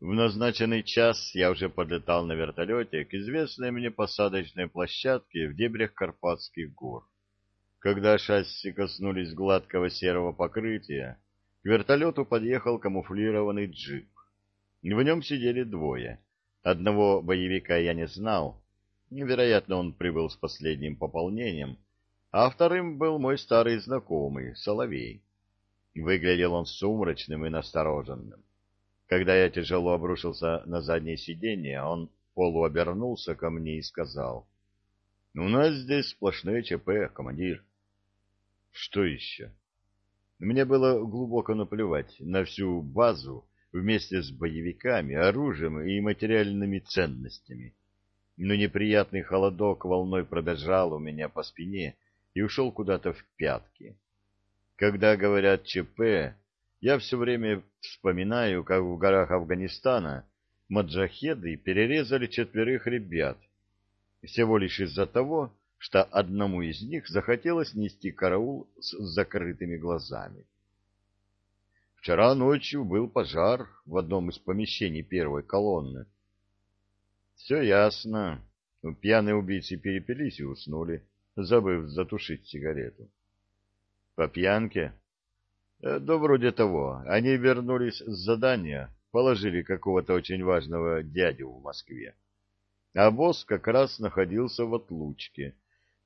В назначенный час я уже подлетал на вертолете к известной мне посадочной площадке в дебрях Карпатских гор. Когда шасси коснулись гладкого серого покрытия, к вертолету подъехал камуфлированный джип. В нем сидели двое. Одного боевика я не знал. Вероятно, он прибыл с последним пополнением, а вторым был мой старый знакомый, Соловей. Выглядел он сумрачным и настороженным. Когда я тяжело обрушился на заднее сиденье, он полуобернулся ко мне и сказал, «У нас здесь сплошное ЧП, командир». «Что еще?» Мне было глубоко наплевать на всю базу вместе с боевиками, оружием и материальными ценностями. Но неприятный холодок волной пробежал у меня по спине и ушел куда-то в пятки. Когда говорят ЧП, я все время вспоминаю, как в горах Афганистана маджахеды перерезали четверых ребят, всего лишь из-за того, что одному из них захотелось нести караул с закрытыми глазами. Вчера ночью был пожар в одном из помещений первой колонны. Все ясно. Пьяные убийцы перепились и уснули, забыв затушить сигарету. По пьянке да вроде того. Они вернулись с задания, положили какого-то очень важного дядю в Москве. А босс как раз находился в отлучке.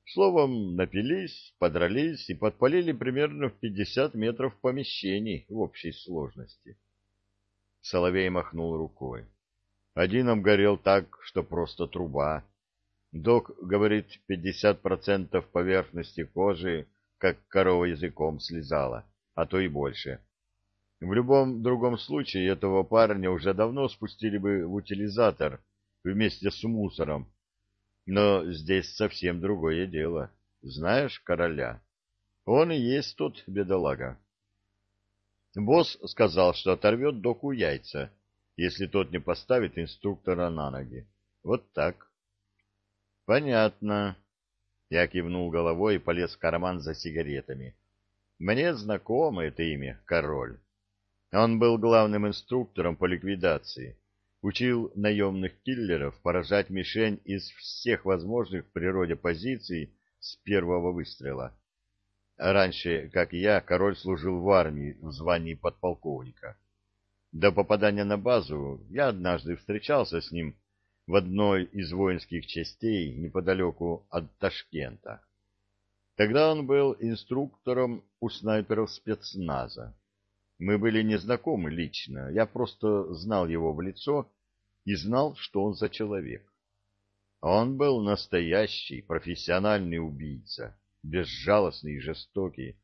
Словом, напились, подрались и подпалили примерно в пятьдесят метров помещений в общей сложности. Соловей махнул рукой. Один обгорел так, что просто труба. Док говорит, пятьдесят процентов поверхности кожи, как корова языком слезала а то и больше. В любом другом случае этого парня уже давно спустили бы в утилизатор вместе с мусором. Но здесь совсем другое дело. Знаешь короля? Он и есть тот бедолага. Босс сказал, что оторвет доку яйца, если тот не поставит инструктора на ноги. Вот так. Понятно. Я кивнул головой и полез в карман за сигаретами. Мне знакомо это имя Король. Он был главным инструктором по ликвидации, учил наемных киллеров поражать мишень из всех возможных в природе позиций с первого выстрела. Раньше, как и я, Король служил в армии в звании подполковника. До попадания на базу я однажды встречался с ним в одной из воинских частей неподалеку от Ташкента. Тогда он был инструктором у снайперов спецназа. Мы были незнакомы лично, я просто знал его в лицо и знал, что он за человек. Он был настоящий профессиональный убийца, безжалостный и жестокий.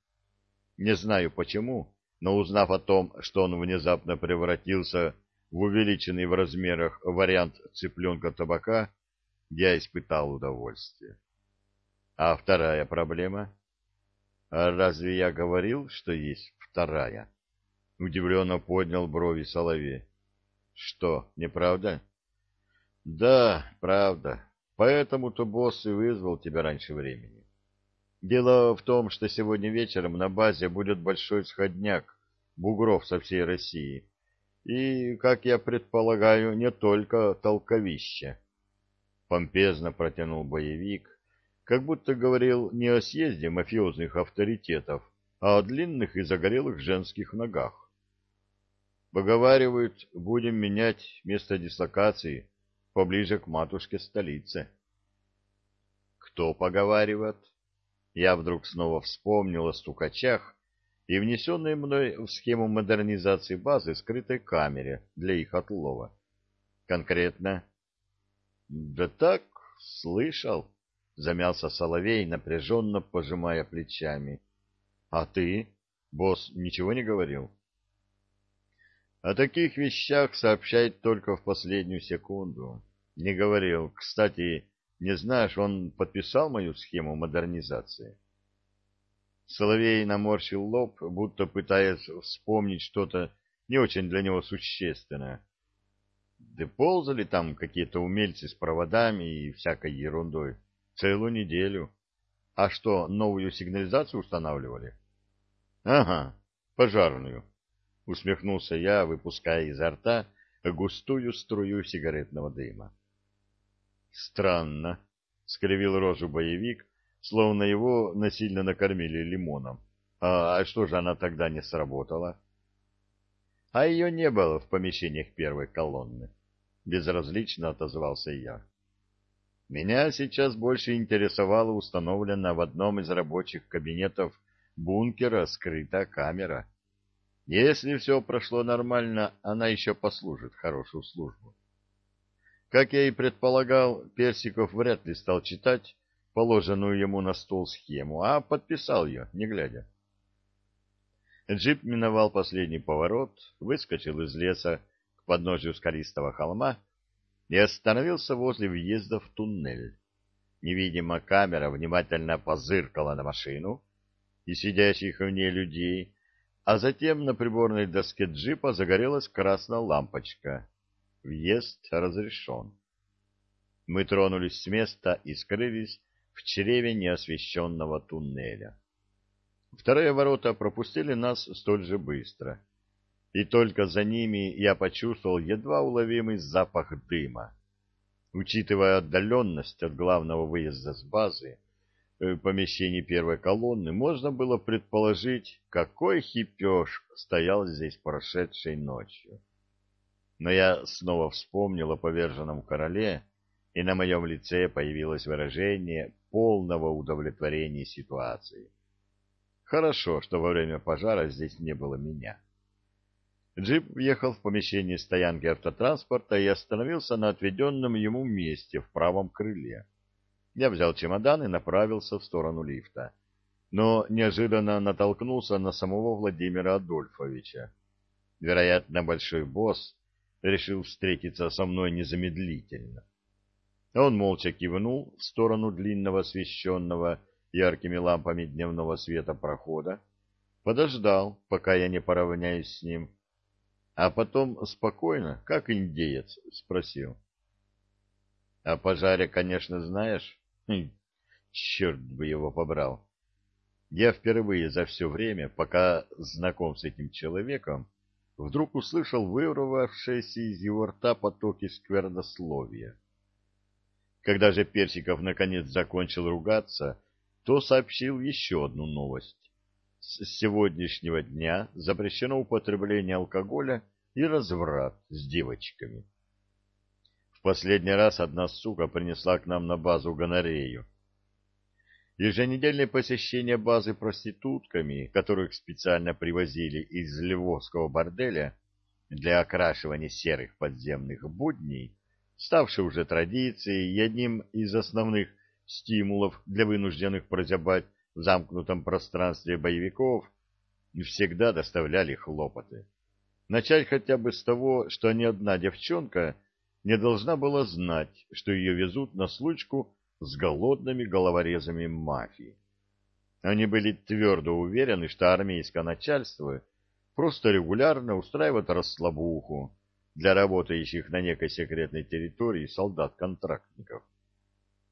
Не знаю почему, но узнав о том, что он внезапно превратился в увеличенный в размерах вариант цыпленка-табака, я испытал удовольствие. А вторая проблема? А разве я говорил, что есть вторая? Удивленно поднял брови Соловей. Что, неправда? Да, правда. Поэтому-то босс и вызвал тебя раньше времени. Дело в том, что сегодня вечером на базе будет большой сходняк бугров со всей России. И, как я предполагаю, не только толковище. Помпезно протянул боевик, как будто говорил не о съезде мафиозных авторитетов, а о длинных и загорелых женских ногах. Поговаривают, будем менять место дислокации поближе к матушке столице. Кто поговаривает? Я вдруг снова вспомнил о стукачах и внесенной мной в схему модернизации базы скрытой камере для их отлова. Конкретно? Да так, слышал замялся Соловей, напряженно пожимая плечами. — А ты? Босс ничего не говорил? — О таких вещах сообщает только в последнюю секунду. Не говорил. Кстати, не знаешь, он подписал мою схему модернизации? Соловей наморщил лоб, будто пытаясь вспомнить что-то не очень для него существенное. Да ползали там какие-то умельцы с проводами и всякой ерундой. Целую неделю. А что, новую сигнализацию устанавливали? Ага, пожарную. Усмехнулся я, выпуская изо рта густую струю сигаретного дыма. «Странно», — скривил рожу боевик, словно его насильно накормили лимоном. «А что же она тогда не сработала?» «А ее не было в помещениях первой колонны», — безразлично отозвался я. «Меня сейчас больше интересовала установлена в одном из рабочих кабинетов бункера скрытая камера. Если все прошло нормально, она еще послужит хорошую службу. Как я и предполагал, Персиков вряд ли стал читать положенную ему на стол схему, а подписал ее, не глядя. Джип миновал последний поворот, выскочил из леса к подножию скалистого холма и остановился возле въезда в туннель. Невидимая камера внимательно позыркала на машину и сидящих в ней людей, а затем на приборной доске джипа загорелась красная лампочка. Въезд разрешен. Мы тронулись с места и скрылись в чреве неосвещенного туннеля. Вторые ворота пропустили нас столь же быстро. И только за ними я почувствовал едва уловимый запах дыма. Учитывая отдаленность от главного выезда с базы, Э, помещении первой колонны можно было предположить, какой хипеж стоял здесь прошедшей ночью. Но я снова вспомнил о поверженном короле, и на моем лице появилось выражение полного удовлетворения ситуацией. Хорошо, что во время пожара здесь не было меня. Джип въехал в помещение стоянки автотранспорта и остановился на отведенном ему месте в правом крыле. Я взял чемодан и направился в сторону лифта, но неожиданно натолкнулся на самого Владимира Адольфовича. Вероятно, большой босс решил встретиться со мной незамедлительно. Он молча кивнул в сторону длинного освещенного яркими лампами дневного света прохода, подождал, пока я не поравняюсь с ним, а потом спокойно, как индеец, спросил. — О пожаре, конечно, знаешь? Хм, черт бы его побрал. Я впервые за все время, пока знаком с этим человеком, вдруг услышал вырвавшиеся из его рта потоки сквернословия. Когда же Персиков наконец закончил ругаться, то сообщил еще одну новость. С сегодняшнего дня запрещено употребление алкоголя и разврат с девочками. В последний раз одна сука принесла к нам на базу гонорею. Еженедельное посещение базы проститутками, которых специально привозили из Львовского борделя для окрашивания серых подземных будней, ставшее уже традицией и одним из основных стимулов для вынужденных прозябать в замкнутом пространстве боевиков, всегда доставляли хлопоты. Начать хотя бы с того, что ни одна девчонка не должна была знать, что ее везут на случку с голодными головорезами мафии. Они были твердо уверены, что армейское начальство просто регулярно устраивает расслабуху для работающих на некой секретной территории солдат-контрактников.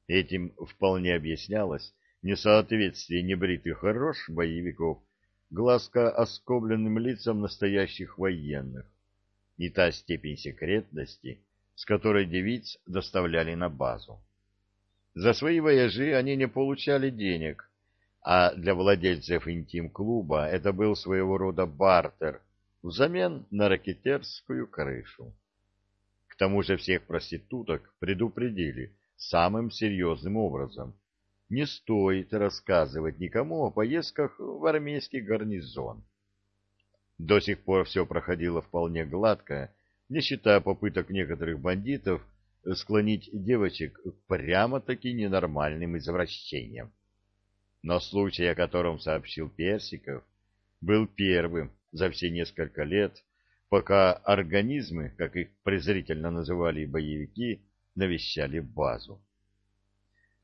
Этим вполне объяснялось несоответствие небритых рож боевиков глазко оскобленным лицам настоящих военных и та степень секретности, с которой девиц доставляли на базу. За свои вояжи они не получали денег, а для владельцев интим-клуба это был своего рода бартер взамен на ракетерскую крышу. К тому же всех проституток предупредили самым серьезным образом. Не стоит рассказывать никому о поездках в армейский гарнизон. До сих пор все проходило вполне гладко, не считая попыток некоторых бандитов склонить девочек к прямо-таки ненормальным извращениям. Но случай, о котором сообщил Персиков, был первым за все несколько лет, пока организмы, как их презрительно называли боевики, навещали базу.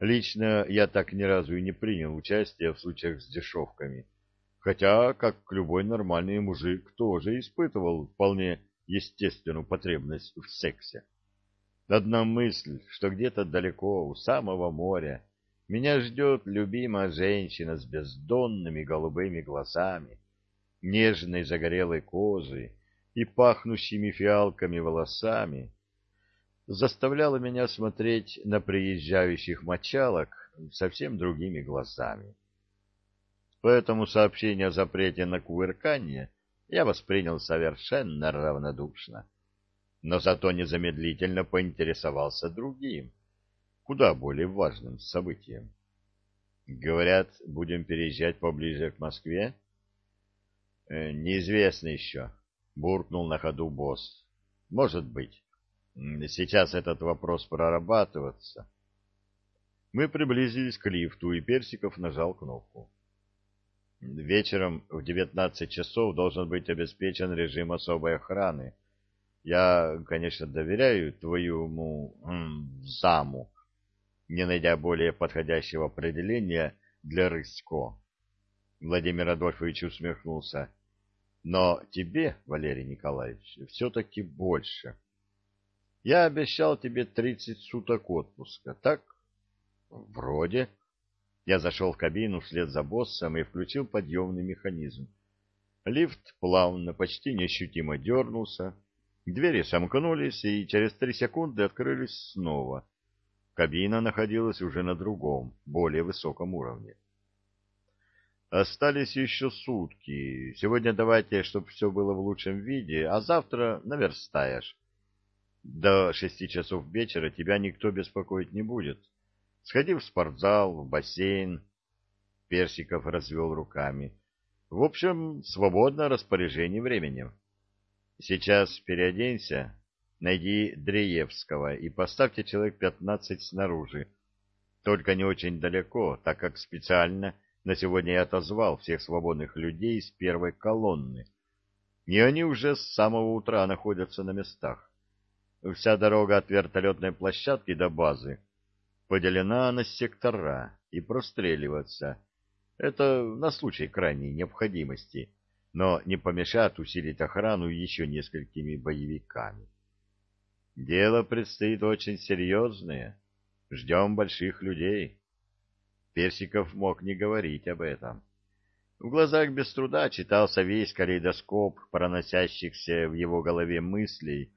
Лично я так ни разу и не принял участия в случаях с дешевками, хотя, как любой нормальный мужик, тоже испытывал вполне естественную потребность в сексе. Одна мысль, что где-то далеко, у самого моря, меня ждет любимая женщина с бездонными голубыми глазами, нежной загорелой кожей, и пахнущими фиалками волосами заставляло меня смотреть на приезжающих мочалок совсем другими глазами. Поэтому сообщение о запрете на кувыркание я воспринял совершенно равнодушно, но зато незамедлительно поинтересовался другим, куда более важным событием. Говорят, будем переезжать поближе к Москве? Э, неизвестно еще, буркнул на ходу босс. Может быть. Сейчас этот вопрос прорабатываться. Мы приблизились к лифту, и Персиков нажал кнопку. Вечером в 19 часов должен быть обеспечен режим особой охраны. Я, конечно, доверяю твоему заму, не найдя более подходящего определения для Рысько. Владимир Адольфович усмехнулся. Но тебе, Валерий Николаевич, все-таки больше. Я обещал тебе тридцать суток отпуска, так? Вроде. Я зашел в кабину вслед за боссом и включил подъемный механизм. Лифт плавно, почти неощутимо дернулся. Двери сомкнулись и через три секунды открылись снова. Кабина находилась уже на другом, более высоком уровне. Остались еще сутки. Сегодня давайте, чтобы все было в лучшем виде, а завтра наверстаешь. До шести часов вечера тебя никто беспокоить не будет. Сходи в спортзал, в бассейн. Персиков развел руками. В общем, свободное распоряжение временем. Сейчас переоденься, найди Дреевского и поставьте человек пятнадцать снаружи. Только не очень далеко, так как специально на сегодня я отозвал всех свободных людей из первой колонны. И они уже с самого утра находятся на местах. Вся дорога от вертолетной площадки до базы поделена на сектора и простреливаться. Это на случай крайней необходимости, но не помешает усилить охрану еще несколькими боевиками. Дело предстоит очень серьезное. Ждем больших людей. Персиков мог не говорить об этом. В глазах без труда читался весь калейдоскоп проносящихся в его голове мыслей,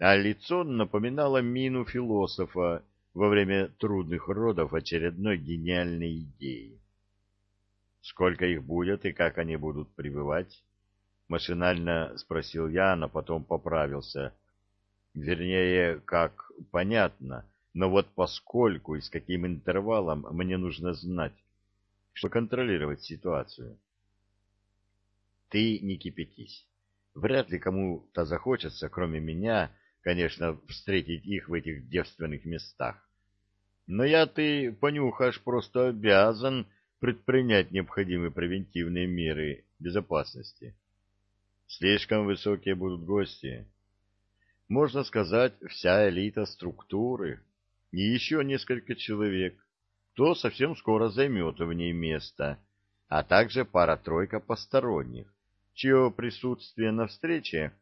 а лицо напоминало мину философа во время трудных родов очередной гениальной идеи. Сколько их будет и как они будут пребывать? Машинально спросил я, но потом поправился. Вернее, как понятно, но вот поскольку и с каким интервалом мне нужно знать, чтобы контролировать ситуацию. Ты не кипятись. Вряд ли кому-то захочется, кроме меня, конечно, встретить их в этих девственных местах. Но я, ты, понюхаешь, просто обязан предпринять необходимые превентивные меры безопасности. Слишком высокие будут гости. Можно сказать, вся элита структуры и еще несколько человек, кто совсем скоро займет в ней место, а также пара-тройка посторонних, чье присутствие на встрече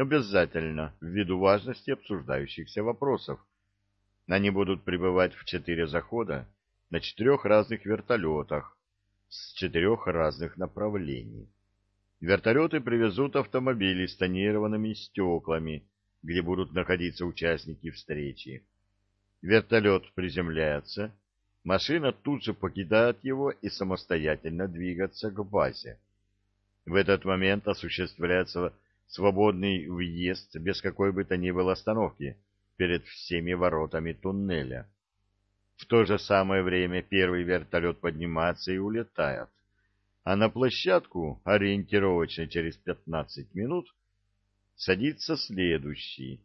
обязательно ввиду важности обсуждающихся вопросов. Они будут прибывать в четыре захода на четырех разных вертолетах с четырех разных направлений. Вертолеты привезут автомобили с тонированными стеклами, где будут находиться участники встречи. Вертолет приземляется, машина тут же покидает его и самостоятельно двигаться к базе. В этот момент осуществляется свободный въезд без какой бы то ни было остановки перед всеми воротами туннеля. В то же самое время первый вертолет поднимается и улетает, а на площадку ориентировочно через 15 минут садится следующий.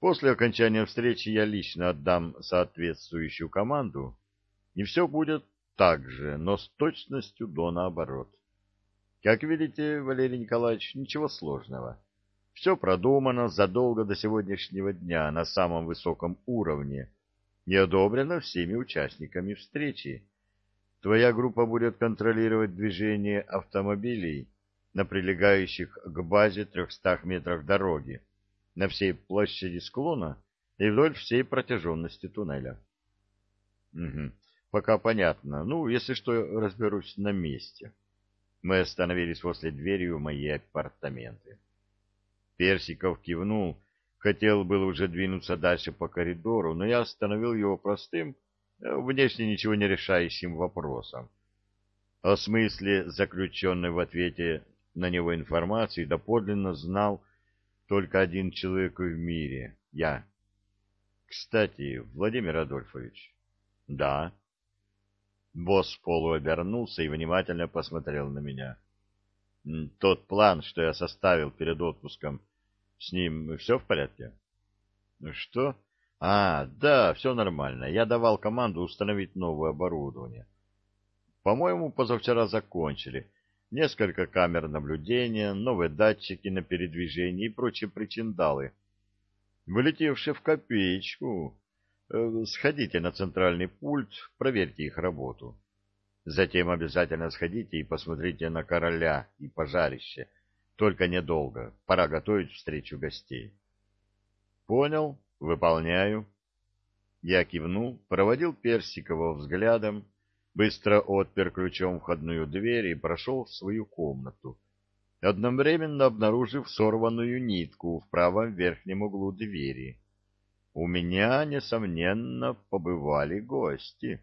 После окончания встречи я лично отдам соответствующую команду, и все будет так же, но с точностью до наоборот. Как видите, Валерий Николаевич, ничего сложного. Все продумано задолго до сегодняшнего дня на самом высоком уровне и одобрено всеми участниками встречи. Твоя группа будет контролировать движение автомобилей на прилегающих к базе 300 метрах дороги на всей площади склона и вдоль всей протяженности туннеля. Угу. Пока понятно. Ну, если что, разберусь на месте. Мы остановились возле двери в мои апартаменты. Персиков кивнул, хотел был уже двинуться дальше по коридору, но я остановил его простым, э, внешне ничего не решающим вопросом. О смысле заключенной в ответе на него информации доподлинно знал только один человек в мире — я. Кстати, Владимир Адольфович. Да. Босс полуобернулся и внимательно посмотрел на меня. Тот план, что я составил перед отпуском, с ним все в порядке? Что? А, да, все нормально. Я давал команду установить новое оборудование. По-моему, позавчера закончили. Несколько камер наблюдения, новые датчики на передвижение и прочие причиндалы — вылетевшие в копеечку. Э, сходите на центральный пульт, проверьте их работу. Затем обязательно сходите и посмотрите на короля и пожарище. Только недолго, пора готовить встречу гостей. Понял, выполняю. Я кивнул, проводил Персикова взглядом, быстро отпер ключом входную дверь и прошел в свою комнату одновременно обнаружив сорванную нитку в правом верхнем углу двери. У меня, несомненно, побывали гости.